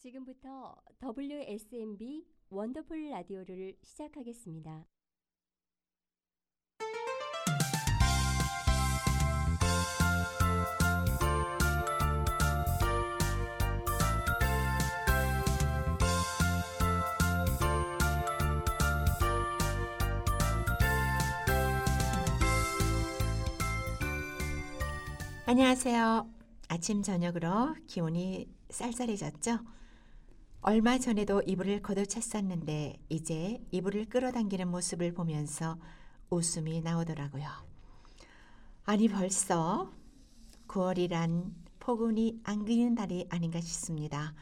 지금부터 WSMB 원더풀 라디오를 시작하겠습니다. 안녕하세요. 아침 저녁으로 기온이 쌀쌀해졌죠? 얼마 전에도 이불을 걷어찼었는데 이제 이불을 끌어당기는 모습을 보면서 웃음이 나오더라고요. 아니 벌써 9월이란 포근이 안기는 날이 아닌가 싶습니다.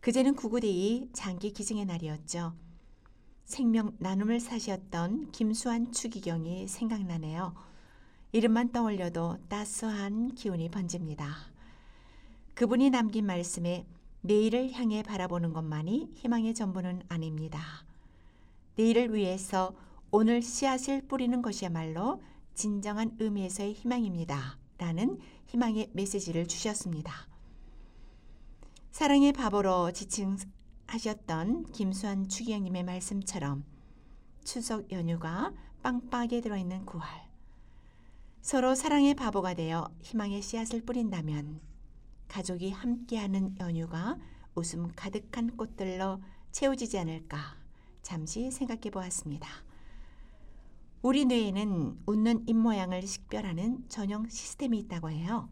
그제는 구구데이 장기 기증의 날이었죠. 생명 나눔을 사시었던 김수환 추기경이 생각나네요. 이름만 떠올려도 따스한 기운이 번집니다. 그분이 남긴 말씀에 내일을 향해 바라보는 것만이 희망의 전부는 아닙니다. 내일을 위해서 오늘 씨앗을 뿌리는 것이야말로 진정한 의미에서의 희망입니다. 라는 희망의 메시지를 주셨습니다. 사랑의 바보로 지칭하셨던 김수환 추기영님의 말씀처럼 추석 연휴가 빵빵하게 들어있는 9월 서로 사랑의 바보가 되어 희망의 씨앗을 뿌린다면 가족이 함께하는 연휴가 웃음 가득한 꽃들로 채워지지 않을까 잠시 생각해 보았습니다. 우리 뇌에는 웃는 입모양을 식별하는 전용 시스템이 있다고 해요.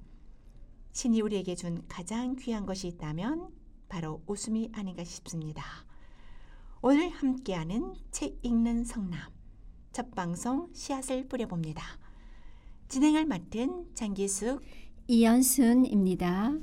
신이 우리에게 준 가장 귀한 것이 있다면 바로 웃음이 아닌가 싶습니다. 오늘 함께하는 책 읽는 성남 첫 방송 씨앗을 뿌려봅니다. 진행을 맡은 장기숙 이연순입니다.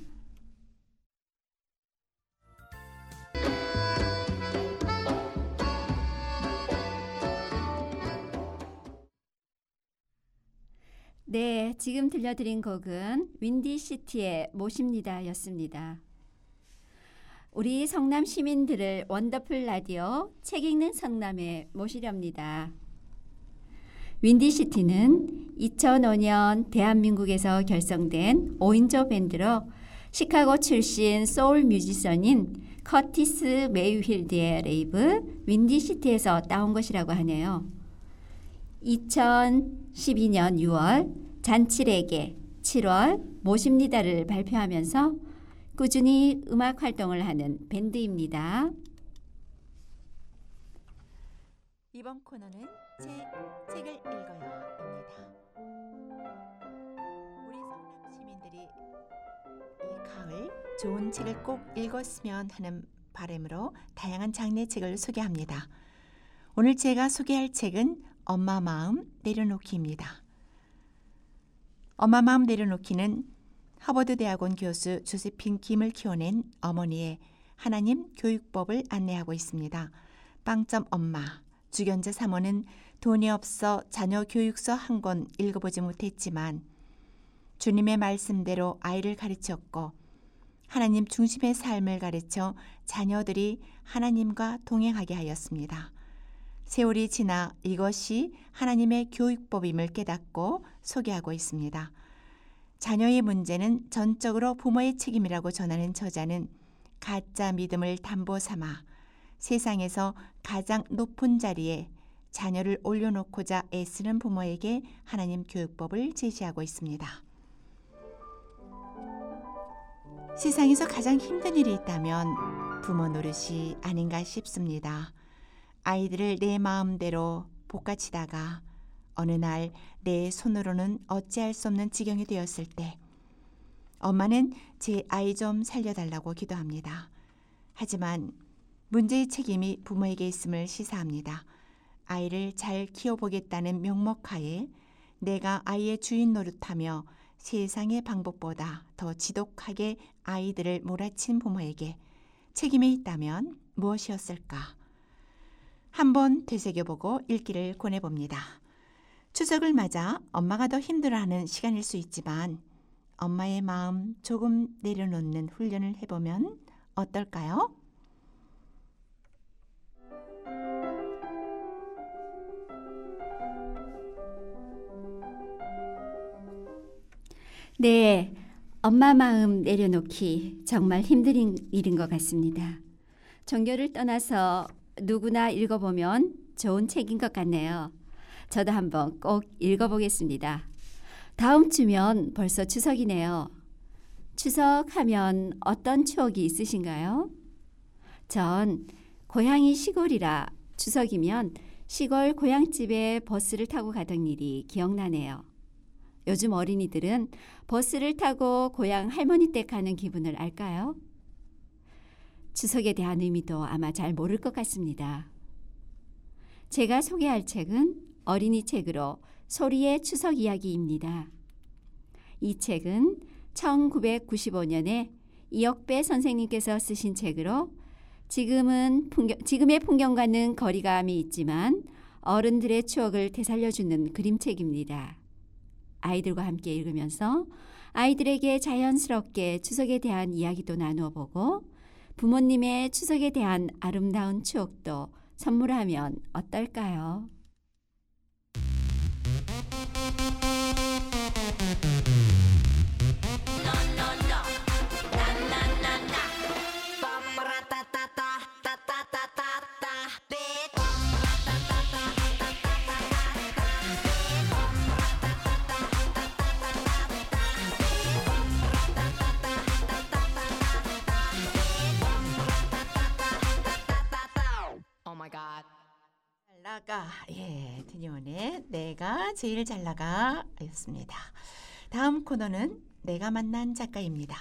네, 지금 들려드린 곡은 윈디시티의 모십니다 였습니다. 우리 성남 시민들을 원더풀 라디오 책 읽는 성남에 모시렵니다. 윈디시티는 2005년 대한민국에서 결성된 5인조 밴드로 시카고 출신 소울 뮤지션인 커티스 메이필드의 레이브 윈디시티에서 따온 것이라고 하네요. 2012년 6월 잔치레게 7월 모십니다를 발표하면서 꾸준히 음악 활동을 하는 밴드입니다. 이번 코너는 책, 책을 읽어요입니다. 우리 성남 시민들이 이 가을 좋은 책을 꼭 읽었으면 하는 바람으로 다양한 장르의 책을 소개합니다. 오늘 제가 소개할 책은 엄마 마음 내려놓기입니다. 엄마 마음 내려놓기는 하버드 대학원 교수 조세핀 김을 키워낸 어머니의 하나님 교육법을 안내하고 있습니다. 빵점 엄마 주견자 사모는 돈이 없어 자녀 교육서 한 권 읽어보지 못했지만 주님의 말씀대로 아이를 가르쳤고 하나님 중심의 삶을 가르쳐 자녀들이 하나님과 동행하게 하였습니다. 세월이 지나 이것이 하나님의 교육법임을 깨닫고 소개하고 있습니다. 자녀의 문제는 전적으로 부모의 책임이라고 전하는 저자는 가짜 믿음을 담보 삼아 세상에서 가장 높은 자리에 자녀를 올려놓고자 애쓰는 부모에게 하나님 교육법을 제시하고 있습니다. 세상에서 가장 힘든 일이 있다면 부모 노릇이 아닌가 싶습니다. 아이들을 내 마음대로 볶아치다가 어느 날 내 손으로는 어찌할 수 없는 지경이 되었을 때 엄마는 제 아이 좀 살려달라고 기도합니다. 하지만 문제의 책임이 부모에게 있음을 시사합니다. 아이를 잘 키워보겠다는 명목하에 내가 아이의 주인 노릇하며 세상의 방법보다 더 지독하게 아이들을 몰아친 부모에게 책임이 있다면 무엇이었을까? 한번 되새겨보고 읽기를 권해봅니다. 추석을 맞아 엄마가 더 힘들어하는 시간일 수 있지만 엄마의 마음 조금 내려놓는 훈련을 해보면 어떨까요? 네. 엄마 마음 내려놓기 정말 힘든 일인 것 같습니다. 종교를 떠나서 누구나 읽어보면 좋은 책인 것 같네요. 저도 한번 꼭 읽어보겠습니다. 다음 주면 벌써 추석이네요. 추석하면 어떤 추억이 있으신가요? 전 고향이 시골이라 추석이면 시골 고향집에 버스를 타고 가던 일이 기억나네요. 요즘 어린이들은 버스를 타고 고향 할머니 댁 가는 기분을 알까요? 추석에 대한 의미도 아마 잘 모를 것 같습니다. 제가 소개할 책은 어린이 책으로 소리의 추석 이야기입니다. 이 책은 1995년에 이역배 선생님께서 쓰신 책으로 지금은 풍경, 지금의 풍경과는 거리감이 있지만 어른들의 추억을 되살려주는 그림책입니다. 아이들과 함께 읽으면서 아이들에게 자연스럽게 추석에 대한 이야기도 나누어 보고 부모님의 추석에 대한 아름다운 추억도 선물하면 어떨까요? God. 잘 나가 예 드니온의 내가 제일 잘 나가였습니다. 다음 코너는 내가 만난 작가입니다.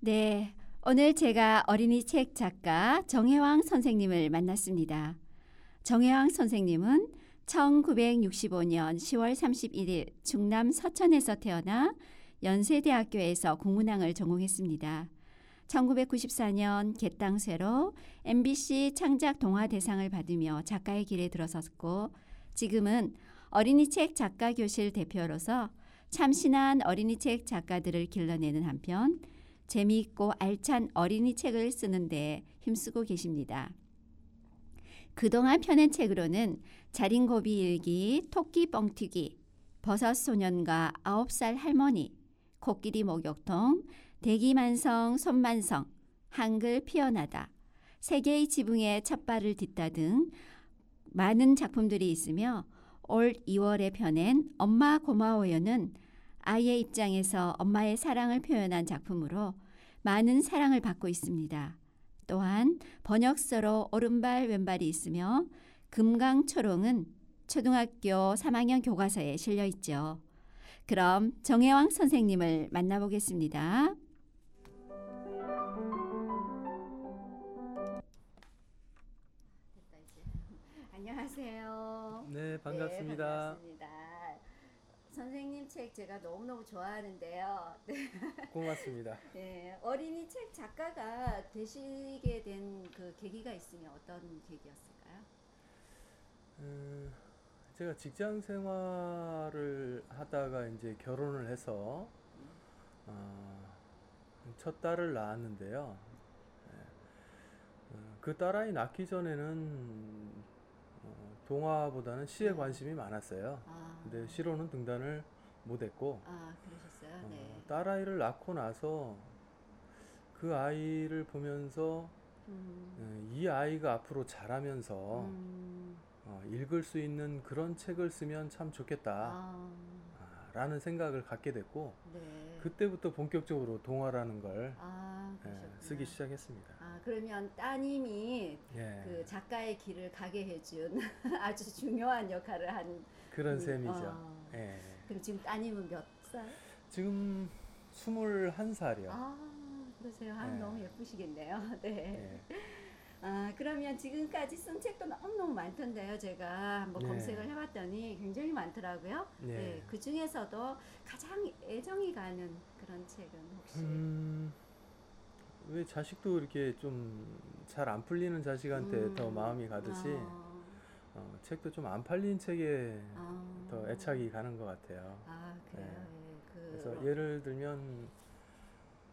네, 오늘 제가 어린이 책 작가 정혜왕 선생님을 만났습니다. 정혜왕 선생님은 1965년 10월 31일 중남 서천에서 태어나 연세대학교에서 국문학을 전공했습니다. 1994년 갯땅쇠로 MBC 창작 동화 대상을 받으며 작가의 길에 들어섰고 지금은 어린이 책 작가 교실 대표로서 참신한 어린이 책 작가들을 길러내는 한편 재미있고 알찬 어린이 책을 쓰는데 힘쓰고 계십니다. 그동안 펴낸 책으로는 자린고비 일기, 토끼 뻥튀기, 버섯 소년과 아홉 살 할머니, 코끼리 목욕통, 대기만성, 손만성, 한글 피어나다, 세계의 지붕에 첫발을 딛다 등 많은 작품들이 있으며 올 2월에 펴낸 엄마 고마워요는 아이의 입장에서 엄마의 사랑을 표현한 작품으로 많은 사랑을 받고 있습니다. 또한 번역서로 오른발 왼발이 있으며 금강초롱은 초등학교 3학년 교과서에 실려 있죠. 그럼 정혜왕 선생님을 만나보겠습니다. 안녕하세요. 네, 반갑습니다. 네, 반갑습니다. 선생님 책 제가 너무너무 좋아하는데요. 네, 고맙습니다. 네, 어린이 책 작가가 되시게 된 그 계기가 있으면 어떤 계기였을까요? 음, 제가 직장 생활을 하다가 이제 결혼을 해서 어, 첫 딸을 낳았는데요. 예. 어, 그 딸아이 낳기 전에는 어, 동화보다는 시에 네. 관심이 많았어요. 아, 근데 시로는 등단을 못했고 아 그러셨어요. 어, 네. 딸아이를 낳고 나서 그 아이를 보면서 음, 어, 이 아이가 앞으로 자라면서 음, 어, 읽을 수 있는 그런 책을 쓰면 참 좋겠다. 아, 아, 라는 생각을 갖게 됐고, 네. 그때부터 본격적으로 동화라는 걸 아, 예. 쓰기 시작했습니다. 아, 그러면 따님이 예, 그 작가의 길을 가게 해준 아주 중요한 역할을 한 그런 음, 셈이죠. 어. 예. 그럼 지금 따님은 몇 살? 지금 21살이요. 아, 그러세요. 아, 네. 너무 예쁘시겠네요. 네. 예. 아, 그러면 지금까지 쓴 책도 너무너무 많던데요. 제가 한번 네. 검색을 해봤더니 굉장히 많더라고요. 네. 네. 그 중에서도 가장 애정이 가는 그런 책은 혹시? 음, 왜 자식도 이렇게 좀 잘 안 풀리는 자식한테 음, 더 마음이 가듯이 어, 어, 책도 좀 안 팔린 책에 아, 더 애착이 가는 것 같아요. 아, 그래요. 네. 예, 그, 그래서 예를 들면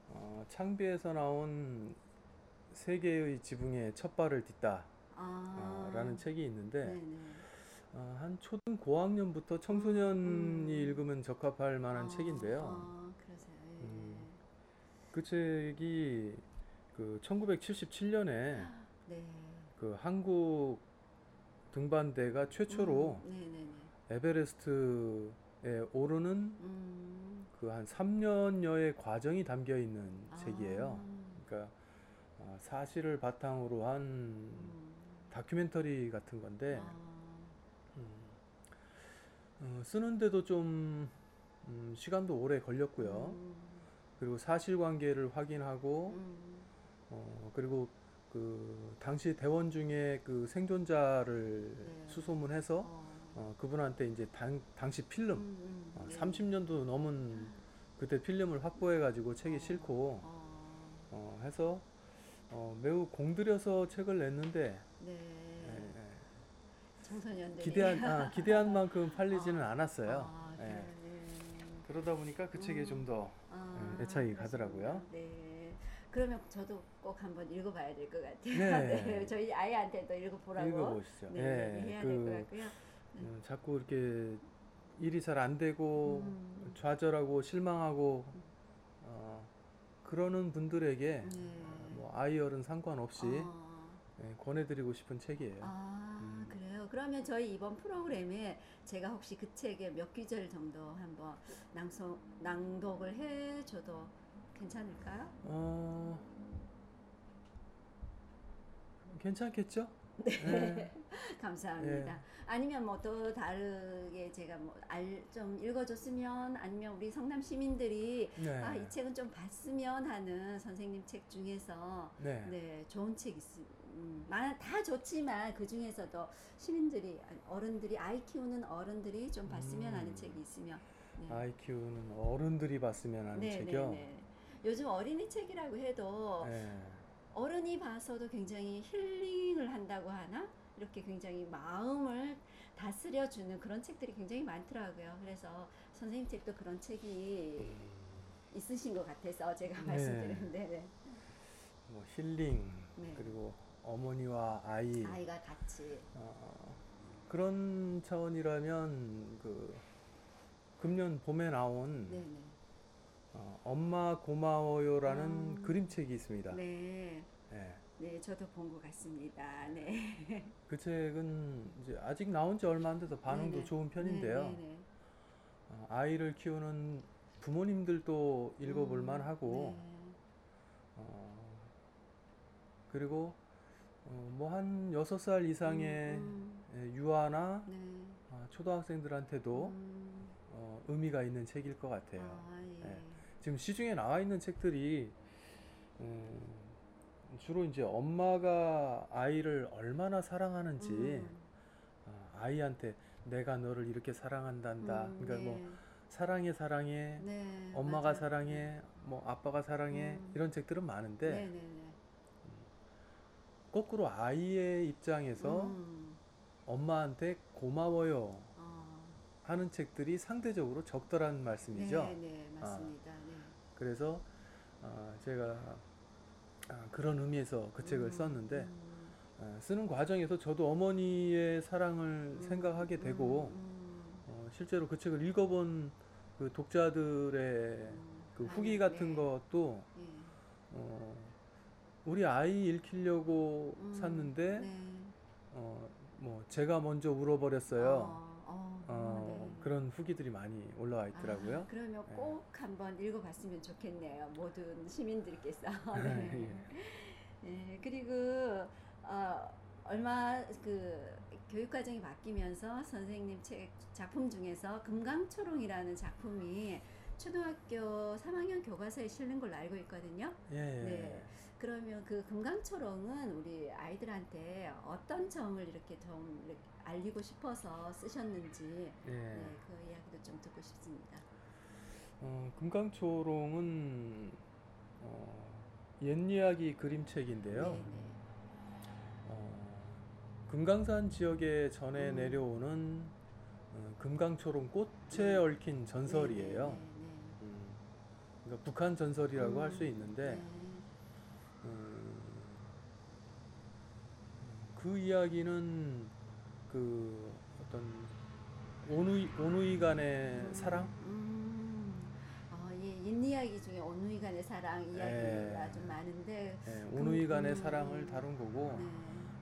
어, 창비에서 나온 세계의 지붕에 첫 발을 딛다 아, 어, 라는 책이 있는데 네네. 어, 한 초등 고학년부터 청소년이 음. 읽으면 적합할 만한 아, 책인데요. 아, 그러세요. 예. 음. 그 책이 그 1977년에 네. 그 한국 등반대가 최초로 음. 에베레스트에 오르는 음. 그한 3년여의 과정이 담겨 있는 책이에요. 아, 그러니까 어, 사실을 바탕으로 한 음. 다큐멘터리 같은 건데 아, 음, 어, 쓰는데도 좀 음, 시간도 오래 걸렸고요. 음, 그리고 사실관계를 확인하고 음. 어, 그리고 그 당시 대원 중에 그 생존자를 네. 수소문해서 어. 어, 그분한테 이제 당, 당시 필름 음, 음, 어, 네. 30년도 넘은 그때 필름을 확보해 가지고 책이 어. 싫고 어, 어, 해서 어, 매우 공들여서 책을 냈는데 네. 예, 예. 청소년들이 기대한 아, 기대한 만큼 팔리지는 아, 않았어요. 아, 예. 그러다 보니까 그 책에 음. 좀더 아, 애착이 그러시구나. 가더라고요. 네. 그러면 저도 꼭 한번 읽어봐야 될 것 같아요. 네. 저희 아이한테도 읽어보라고. 읽어보시죠. 네, 예, 해야 될것그 같고요. 음, 자꾸 이렇게 일이 잘 안 되고 음. 좌절하고 실망하고 어, 그러는 분들에게 네. 뭐 아이 어른 상관없이 아, 예, 권해드리고 싶은 책이에요. 아, 음. 그래요. 그러면 저희 이번 프로그램에 제가 혹시 그 책의 몇 귀절 정도 한번 낭송, 낭독을 해줘도 괜찮을까요? 어, 괜찮겠죠? 네. 네. 감사합니다. 예. 아니면 뭐 또 다르게 제가 뭐 알 좀 읽어줬으면 아니면 우리 성남 시민들이 네. 아이 책은 좀 봤으면 하는 선생님 책 중에서 네. 네 좋은 책 있음. 음, 많- 다 좋지만 그 중에서도 시민들이 어른들이 아이 키우는 어른들이 좀 봤으면 하는 음. 책이 있으면 네. 아이 키우는 어른들이 봤으면 하는 네, 책이요. 네, 네. 요즘 어린이 책이라고 해도 네. 어른이 봐서도 굉장히 힐링을 한다고 하나? 이렇게 굉장히 마음을 다스려주는 그런 책들이 굉장히 많더라고요. 그래서 선생님 책도 그런 책이 있으신 것 같아서 제가 네. 말씀드렸는데 네. 뭐 힐링 네. 그리고 어머니와 아이 아이가 같이 어, 그런 차원이라면 그 금년 봄에 나온 네네 어, 엄마 고마워요라는 아. 그림책이 있습니다. 네. 예. 네, 저도 본 것 같습니다. 네. 그 책은 이제 아직 나온 지 얼마 안 돼서 반응도 네네. 좋은 편인데요. 네, 네, 네. 어, 아이를 키우는 부모님들도 읽어볼 음, 만하고 네. 어, 그리고 어, 뭐한 여섯 살 이상의 음, 예, 유아나 음, 네. 아, 초등학생들한테도 음, 어, 의미가 있는 책일 것 같아요. 아, 예. 예. 지금 시중에 나와 있는 책들이 음, 주로 이제 엄마가 아이를 얼마나 사랑하는지 음, 어, 아이한테 내가 너를 이렇게 사랑한단다. 음, 그러니까 뭐 네. 사랑해 사랑해 네, 엄마가 맞아요. 사랑해 뭐 아빠가 사랑해 음. 이런 책들은 많은데 네, 네, 네. 거꾸로 아이의 입장에서 음, 엄마한테 고마워요 어, 하는 책들이 상대적으로 적더란 말씀이죠. 네, 네, 맞습니다. 네. 그래서 어, 제가 아, 그런 의미에서 그 책을 음, 썼는데 음, 어, 쓰는 과정에서 저도 어머니의 사랑을 음, 생각하게 되고 음, 어, 실제로 그 책을 읽어본 그 독자들의 음, 그 아, 후기 같은 네. 것도 예. 어, 우리 아이 읽히려고 음, 샀는데 네. 어, 뭐 제가 먼저 울어버렸어요. 네. 그런 후기들이 많이 올라와 있더라고요. 아, 그러면 네. 꼭 한번 읽어봤으면 좋겠네요. 모든 시민들께서. 예. 네. 예, 그리고 어, 얼마 그 교육 과정이 바뀌면서 선생님 책 작품 중에서 금강초롱이라는 작품이 초등학교 3학년 교과서에 실린 걸로 알고 있거든요. 예. 예. 네. 그러면 그 금강초롱은 우리 아이들한테 어떤 점을 이렇게 좀 이렇게 알리고 싶어서 쓰셨는지 예. 네, 그 이야기도 좀 듣고 싶습니다. 어, 금강초롱은 어, 옛 이야기 그림책인데요. 네, 네. 어, 금강산 지역에 전해 음. 내려오는 어, 금강초롱 꽃에 네. 얽힌 전설이에요. 네, 네, 음, 그러니까 북한 전설이라고 할수 음, 있는데 네. 음, 그 이야기는 그 어떤 오누이 오누이 간의 사랑 음, 어, 예, 옛 이야기 중에 온누이 간의 사랑 이야기가 예. 좀 많은데 예, 오누이 간의 음. 사랑을 다룬 거고 네.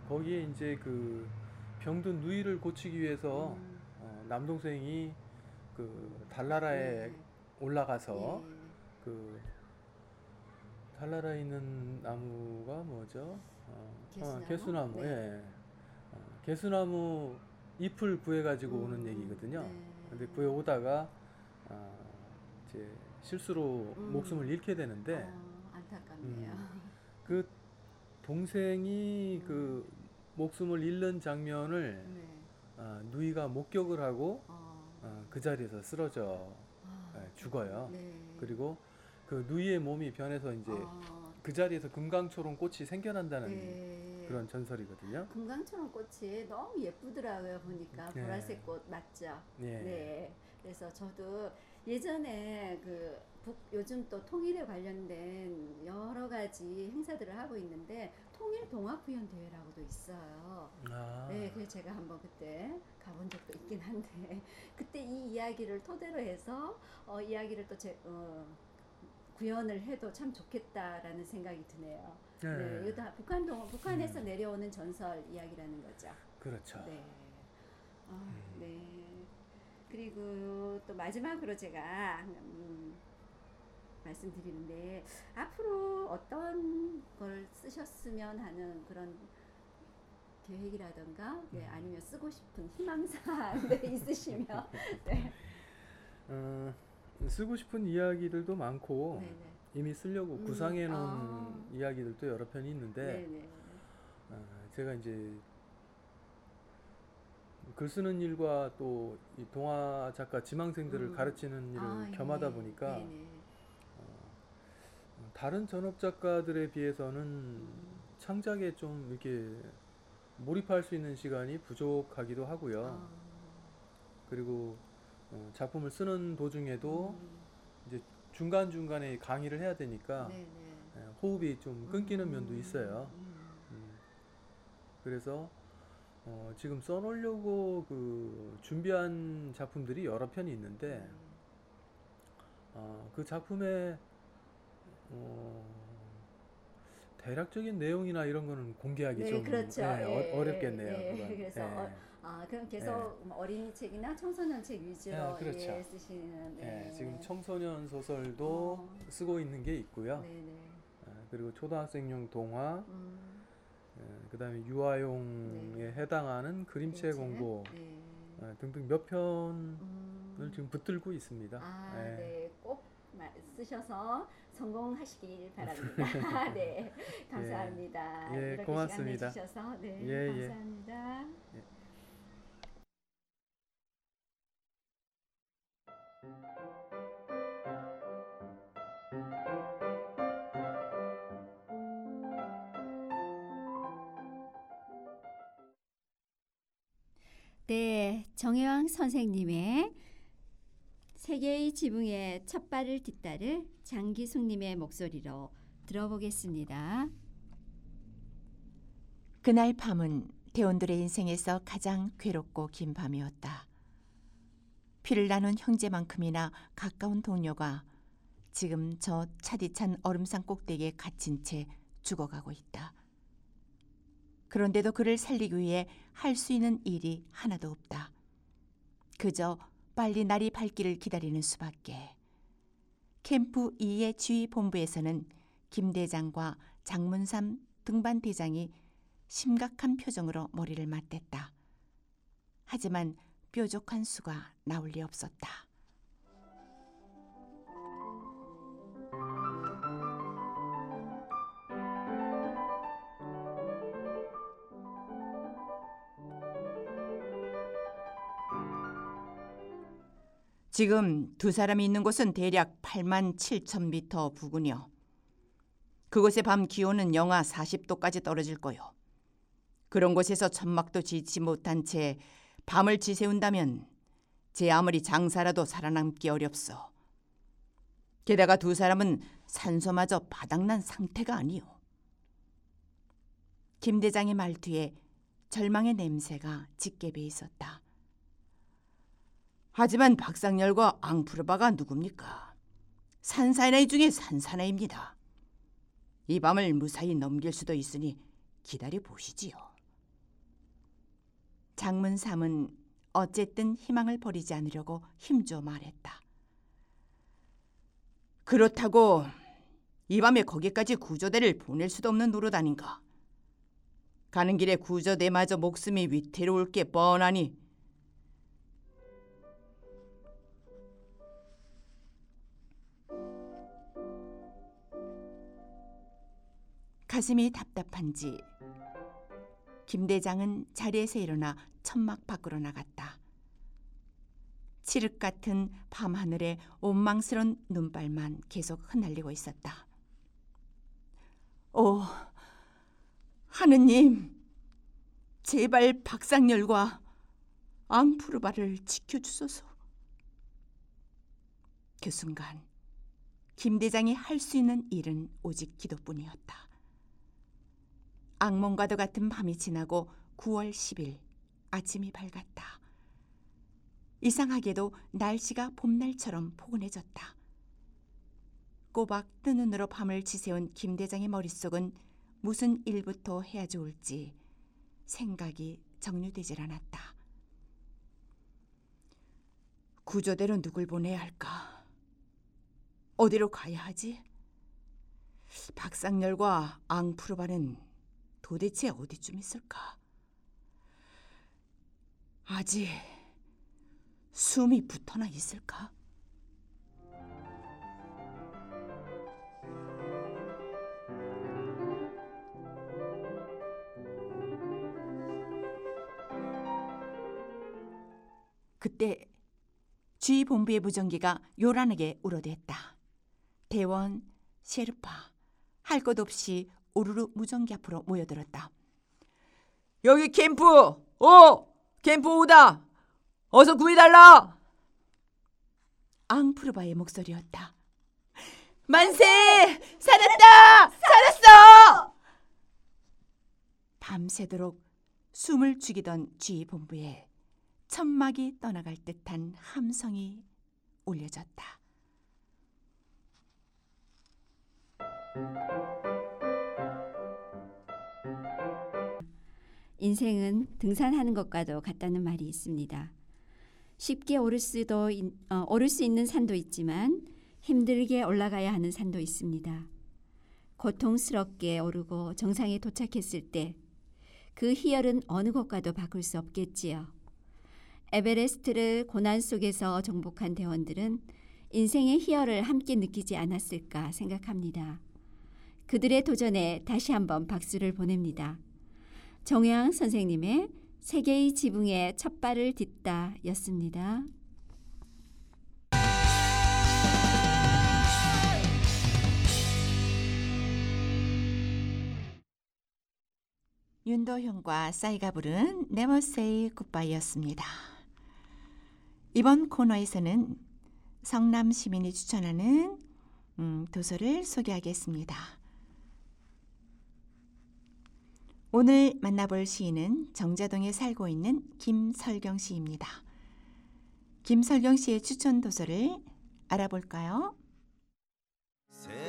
거기에 이제 그 병든 누이를 고치기 위해서 음, 어, 남동생이 그 달나라에 네. 올라가서 예. 그 달나라에 있는 나무가 뭐죠? 어, 개수나무? 어, 개수나무. 네. 예. 어, 개수나무 잎을 구해 가지고 오는 음, 얘기거든요. 네. 근데 구해 오다가 아, 이제 실수로 음. 목숨을 잃게 되는데 어, 안타깝네요. 그 동생이 그 목숨을 잃는 장면을 네. 아, 누이가 목격을 하고 어, 어, 그 자리에서 쓰러져 아, 예, 죽어요. 네. 그리고 그 누이의 몸이 변해서 이제 어, 그 자리에서 금강초롱 꽃이 생겨난다는 네. 그런 전설이거든요. 금강초롱 꽃이 너무 예쁘더라고요 보니까 네. 보라색 꽃 맞죠? 예. 네. 그래서 저도 예전에 그 북, 요즘 또 통일에 관련된 여러 가지 행사들을 하고 있는데 통일 동학구연 대회라고도 있어요. 아, 네, 그래서 제가 한번 그때 가본 적도 있긴 한데 그때 이 이야기를 토대로 해서 어, 이야기를 또 제, 어, 구현을 해도 참 좋겠다라는 생각이 드네요. 네. 네, 이거 다 북한 동 북한에서 음. 내려오는 전설 이야기라는 거죠. 그렇죠. 네. 아, 음. 네. 그리고 또 마지막으로 제가 음, 말씀드리는데 앞으로 어떤 걸 쓰셨으면 하는 그런 계획이라던가 네, 음. 아니면 쓰고 싶은 희망사항 네, 있으시면 네. 어, 쓰고 싶은 이야기들도 많고 네, 네. 이미 쓰려고 음, 구상해 놓은 아. 이야기들도 여러 편이 있는데 네, 네. 어, 제가 이제 글 쓰는 일과 또 이 동화 작가 지망생들을 음. 가르치는 일을 아, 겸하다 예. 보니까 네, 네. 어, 다른 전업 작가들에 비해서는 창작에 좀 이렇게 몰입할 수 있는 시간이 부족하기도 하고요. 아, 그리고 어, 작품을 쓰는 도중에도 음, 중간 중간에 강의를 해야 되니까 네, 네. 예, 호흡이 좀 끊기는 면도 음, 있어요. 음. 음, 그래서 어, 지금 써놓으려고 그 준비한 작품들이 여러 편이 있는데 네. 어, 그 작품의 어, 대략적인 내용이나 이런 거는 공개하기 네, 좀 그렇죠. 예, 예, 어, 어렵겠네요. 예. 그래서 예. 어, 아, 그럼 계속 뭐 어린이 책이나 청소년 책 위주로 예, 그렇죠. 예, 쓰시는 네. 예, 지금 청소년 소설도 어. 쓰고 있는 게 있고요. 네, 네. 예, 그리고 초등학생용 동화, 음, 예, 그다음에 유아용에 네. 해당하는 그림체 네. 예, 등등 몇 편을 음. 지금 붙들고 있습니다. 아, 예. 네. 꼭 마- 쓰셔서 성공하시길 바랍니다. 네. 감사합니다. 예, 이렇게 고맙습니다. 시간 내주셔서 네, 예, 예. 감사합니다. 네, 정혜왕 선생님의 세계의 지붕에 첫 발을 딛다를 장기숙님의 목소리로 들어보겠습니다. 그날 밤은 대원들의 인생에서 가장 괴롭고 긴 밤이었다. 피를 나눈 형제만큼이나 가까운 동료가 지금 저 차디찬 얼음산 꼭대기에 갇힌 채 죽어가고 있다. 그런데도 그를 살리기 위해 할 수 있는 일이 하나도 없다. 그저 빨리 날이 밝기를 기다리는 수밖에. 캠프 2의 지휘 본부에서는 김 대장과 장문삼 등반 대장이 심각한 표정으로 머리를 맞댔다. 하지만 뾰족한 수가 나올 리 없었다. 지금 두 사람이 있는 곳은 대략 8만 7천 미터 부근이요. 그곳의 밤 기온은 영하 40도까지 떨어질 거요. 그런 곳에서 천막도 지지 못한 채 밤을 지새운다면 제 아무리 장사라도 살아남기 어렵소. 게다가 두 사람은 산소마저 바닥난 상태가 아니오. 김 대장의 말투에 절망의 냄새가 짙게 배 있었다. 하지만 박상열과 앙푸르바가 누굽니까? 산사나이 중에 산사나이입니다. 이 밤을 무사히 넘길 수도 있으니 기다려 보시지요. 장문삼은 어쨌든 희망을 버리지 않으려고 힘줘 말했다. 그렇다고 이 밤에 거기까지 구조대를 보낼 수도 없는 노릇 아닌가. 가는 길에 구조대마저 목숨이 위태로울 게 뻔하니 가슴이 답답한지 김 대장은 자리에서 일어나 천막 밖으로 나갔다. 칠흑 같은 밤하늘에 원망스런 눈발만 계속 흩날리고 있었다. 오, 하느님, 제발 박상열과 앙푸르바를 지켜주소서. 그 순간 김 대장이 할 수 있는 일은 오직 기도뿐이었다. 악몽과도 같은 밤이 지나고 9월 10일 아침이 밝았다. 이상하게도 날씨가 봄날처럼 포근해졌다. 꼬박 뜬 눈으로 밤을 지새운 김 대장의 머릿속은 무슨 일부터 해야 좋을지 생각이 정리되질 않았다. 구조대로 누굴 보내야 할까? 어디로 가야 하지? 박상열과 앙푸르바는 도대체 어디쯤 있을까? 아직 숨이 붙어나 있을까? 그때 주의 본부의 무전기가 요란하게 울어댔다. 대원, 셰르파, 할 것 없이 오르르 무전기 앞으로 모여들었다. 여기 캠프! 오! 캠프 오다! 어서 구해달라! 앙푸르바의 목소리였다. 만세! 살았다! 살았어! 밤새도록 숨을 죽이던 주의 본부에 천막이 떠나갈 듯한 함성이 울려졌다. 인생은 등산하는 것과도 같다는 말이 있습니다. 쉽게 오를 수도 있- 어, 오를 수 있는 산도 있지만 힘들게 올라가야 하는 산도 있습니다. 고통스럽게 오르고 정상에 도착했을 때 그 희열은 어느 것과도 바꿀 수 없겠지요. 에베레스트를 고난 속에서 정복한 대원들은 인생의 희열을 함께 느끼지 않았을까 생각합니다. 그들의 도전에 다시 한번 박수를 보냅니다. 정혜양 선생님의 세계의 지붕에 첫 발을 딛다 였습니다. 윤도현과 싸이가 부른 Say Goodbye였습니다. 이번 코너에서는 성남 시민이 추천하는 음, 도서를 소개하겠습니다. 오늘 만나볼 시인은 정자동에 살고 있는 김설경 씨입니다. 김설경 씨의 추천 도서를 알아볼까요?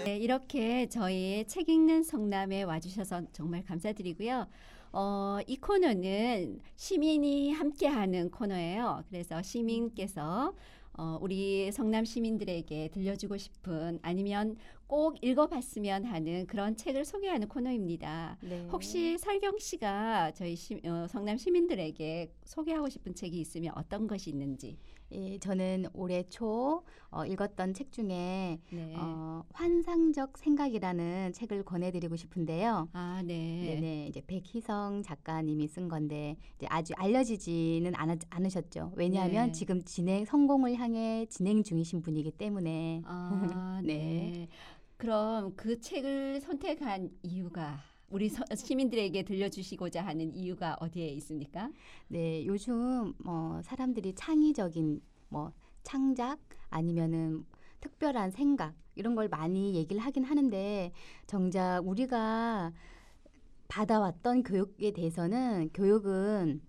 네, 이렇게 저희 책 읽는 성남에 와주셔서 정말 감사드리고요. 어, 이 코너는 시민이 함께하는 코너예요. 그래서 시민께서 어, 우리 성남 시민들에게 들려주고 싶은 아니면 꼭 읽어봤으면 하는 그런 책을 소개하는 코너입니다. 네. 혹시 설경 씨가 저희 시, 어, 성남 시민들에게 소개하고 싶은 책이 있으면 어떤 것이 있는지. 예, 저는 올해 초 어, 읽었던 책 중에 네. 어, 환상적 생각이라는 책을 권해드리고 싶은데요. 아, 네. 네네 이제 백희성 작가님이 쓴 건데 이제 아주 알려지지는 않았, 않으셨죠. 왜냐하면 네. 지금 진행 성공을 향해 진행 중이신 분이기 때문에 아, 네. 네. 그럼 그 책을 선택한 이유가 우리 서- 시민들에게 들려주시고자 하는 이유가 어디에 있습니까? 네 요즘 뭐 사람들이 창의적인 뭐 창작 아니면은 특별한 생각 이런 걸 많이 얘기를 하긴 하는데 정작 우리가 받아왔던 교육에 대해서는 교육은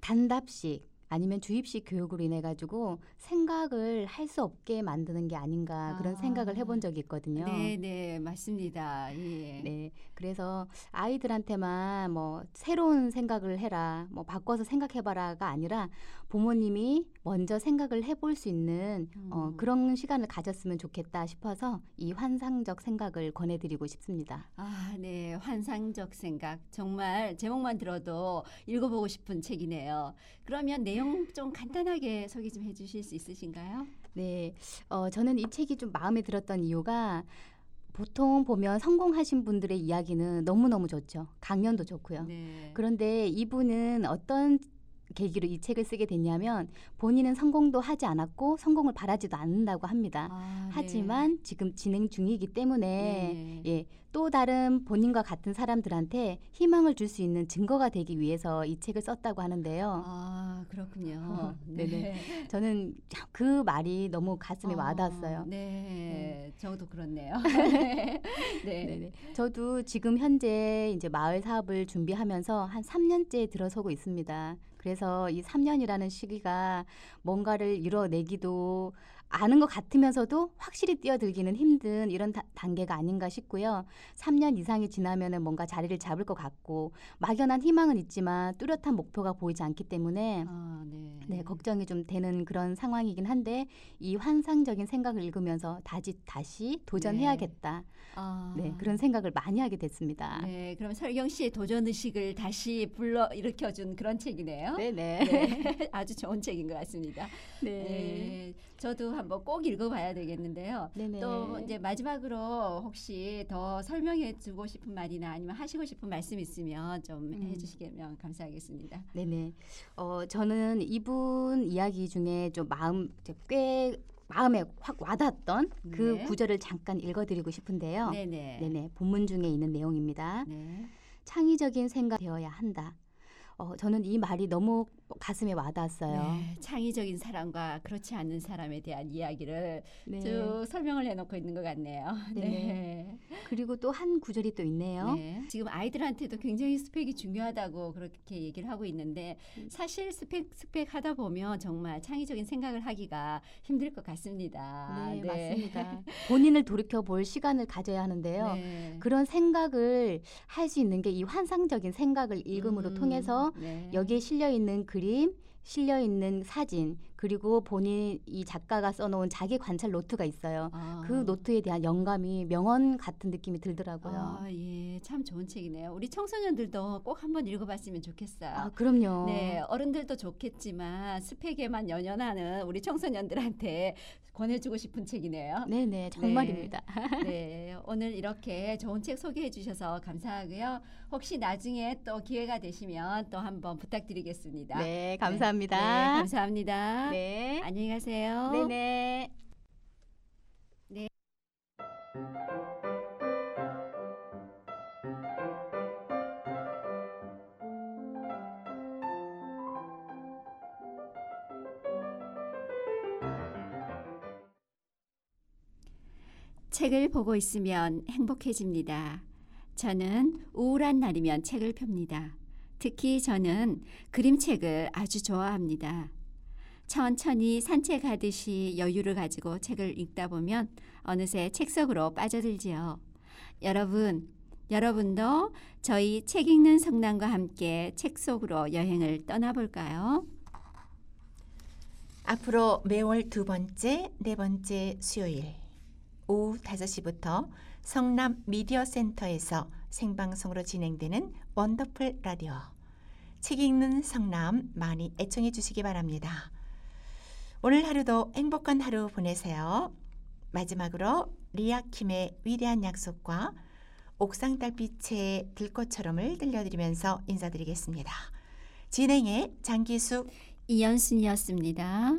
단답식 아니면 주입식 교육으로 인해 가지고 생각을 할 수 없게 만드는 게 아닌가 그런 아. 생각을 해본 적이 있거든요. 네, 네, 맞습니다. 예. 네. 그래서 아이들한테만 뭐 새로운 생각을 해라, 뭐 바꿔서 생각해봐라가 아니라 부모님이 먼저 생각을 해볼 수 있는 어, 음. 그런 시간을 가졌으면 좋겠다 싶어서 이 환상적 생각을 권해드리고 싶습니다. 아, 네. 환상적 생각. 정말 제목만 들어도 읽어보고 싶은 책이네요. 그러면 내용 좀 간단하게 소개 좀 해주실 수 있으신가요? 네. 어, 저는 이 책이 좀 마음에 들었던 이유가 보통 보면 성공하신 분들의 이야기는 너무너무 좋죠. 강연도 좋고요. 네. 그런데 이분은 어떤 계기로 이 책을 쓰게 됐냐면 본인은 성공도 하지 않았고 성공을 바라지도 않는다고 합니다. 아, 네. 하지만 지금 진행 중이기 때문에 네. 예, 또 다른 본인과 같은 사람들한테 희망을 줄 수 있는 증거가 되기 위해서 이 책을 썼다고 하는데요. 아, 그렇군요. 어, 네. 네네. 저는 그 말이 너무 가슴에 아, 와닿았어요. 네, 저도 그렇네요. 네. 네. 네네. 저도 지금 현재 이제 마을 사업을 준비하면서 한 3년째 들어서고 있습니다. 그래서 이 3년이라는 시기가 뭔가를 이뤄내기도 아는 것 같으면서도 확실히 뛰어들기는 힘든 이런 다- 단계가 아닌가 싶고요. 3년 이상이 지나면은 뭔가 자리를 잡을 것 같고 막연한 희망은 있지만 뚜렷한 목표가 보이지 않기 때문에 아, 네. 네, 걱정이 좀 되는 그런 상황이긴 한데 이 환상적인 생각을 읽으면서 다시 다시 도전해야겠다. 아, 네, 그런 생각을 많이 하게 됐습니다. 네, 그럼 설경 씨의 도전 의식을 다시 불러 일으켜준 그런 책이네요. 네, 네. 네, 아주 좋은 책인 것 같습니다. 네. 네, 저도 한번 꼭 읽어봐야 되겠는데요. 네, 네. 또 이제 마지막으로 혹시 더 설명해 주고 싶은 말이나 아니면 하시고 싶은 말씀 있으면 좀 음. 해주시면 감사하겠습니다. 네네. 어, 저는 이분 이야기 중에 좀 마음 꽤 마음에 확 와닿았던 그 네. 구절을 잠깐 읽어드리고 싶은데요. 네네. 네네. 본문 중에 있는 내용입니다. 네. 창의적인 생각 되어야 한다. 어, 저는 이 말이 너무 가슴에 와닿았어요. 네, 창의적인 사람과 그렇지 않은 사람에 대한 이야기를 네. 쭉 설명을 해놓고 있는 것 같네요. 네. 네. 그리고 또 한 구절이 또 있네요. 네. 지금 아이들한테도 굉장히 스펙이 중요하다고 그렇게 얘기를 하고 있는데 음. 사실 스펙 스펙 하다 보면 정말 창의적인 생각을 하기가 힘들 것 같습니다. 네, 맞습니다. 본인을 돌이켜 볼 시간을 가져야 하는데요. 네. 그런 생각을 할 수 있는 게 이 환상적인 생각을 읽음으로 음, 통해서 네. 여기에 실려 있는 그 림, 실려 있는 사진, 그리고 본인 이 작가가 써놓은 자기 관찰 노트가 있어요. 아. 그 노트에 대한 영감이 명언 같은 느낌이 들더라고요. 아, 예, 참 좋은 책이네요. 우리 청소년들도 꼭 한번 읽어봤으면 좋겠어요. 아, 그럼요. 네, 어른들도 좋겠지만 스펙에만 연연하는 우리 청소년들한테 권해주고 싶은 책이네요. 네네, 정말입니다. 네, 오늘 이렇게 좋은 책 소개해 주셔서 감사하고요. 혹시 나중에 또 기회가 되시면 또 한번 부탁드리겠습니다. 네, 네, 감사합니다. 감사합니다. 네. 안녕히 가세요. 네네. 책을 보고 있으면 행복해집니다. 저는 우울한 날이면 책을 펴니다. 특히 저는 그림책을 아주 좋아합니다. 천천히 산책하듯이 여유를 가지고 책을 읽다 보면 어느새 책 속으로 빠져들지요. 여러분, 여러분도 저희 책 읽는 성남과 함께 책 속으로 여행을 떠나볼까요? 앞으로 매월 두 번째, 네 번째 수요일 오후 5시부터 성남 미디어 센터에서 생방송으로 진행되는 원더풀 라디오 책 읽는 성남 많이 애청해 주시기 바랍니다. 오늘 하루도 행복한 하루 보내세요. 마지막으로 리아킴의 위대한 약속과 옥상 달빛의 들꽃처럼을 들려드리면서 인사드리겠습니다. 진행의 장기숙 이연순이었습니다.